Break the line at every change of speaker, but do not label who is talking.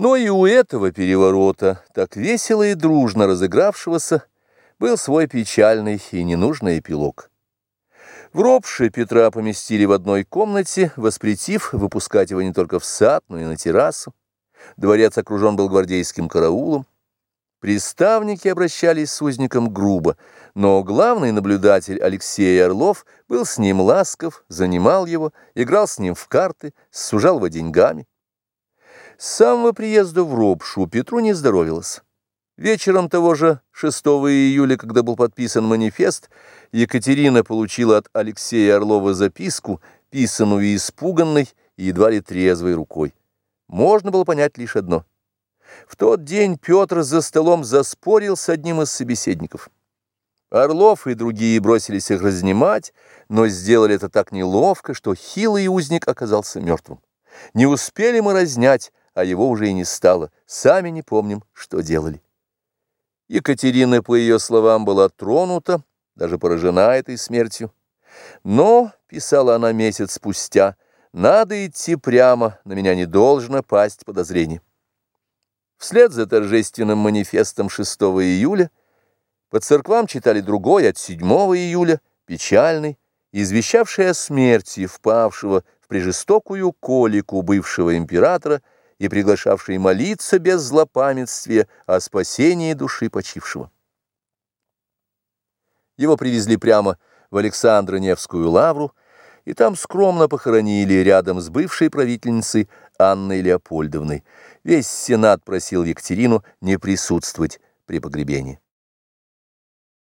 Но и у этого переворота, так весело и дружно разыгравшегося, был свой печальный и ненужный эпилог. В ропше Петра поместили в одной комнате, воспретив выпускать его не только в сад, но и на террасу. Дворец окружен был гвардейским караулом. Приставники обращались с узником грубо, но главный наблюдатель Алексей Орлов был с ним ласков, занимал его, играл с ним в карты, сужал его деньгами. С самого приезда в Ропшу Петру не здоровилось. Вечером того же 6 июля, когда был подписан манифест, Екатерина получила от Алексея Орлова записку, писанную испуганной и едва ли трезвой рукой. Можно было понять лишь одно. В тот день Петр за столом заспорил с одним из собеседников. Орлов и другие бросились их разнимать, но сделали это так неловко, что хилый узник оказался мертвым. Не успели мы разнять, а его уже и не стало. Сами не помним, что делали. Екатерина, по ее словам, была тронута, даже поражена этой смертью. Но, писала она месяц спустя, надо идти прямо, на меня не должно пасть подозрение. Вслед за торжественным манифестом 6 июля по церквам читали другой от 7 июля, печальный, извещавший о смерти впавшего в прижестокую колику бывшего императора и приглашавший молиться без злопамятствия о спасении души почившего. Его привезли прямо в Александро-Невскую лавру, и там скромно похоронили рядом с бывшей правительницей Анной Леопольдовной. Весь Сенат просил Екатерину не присутствовать при погребении.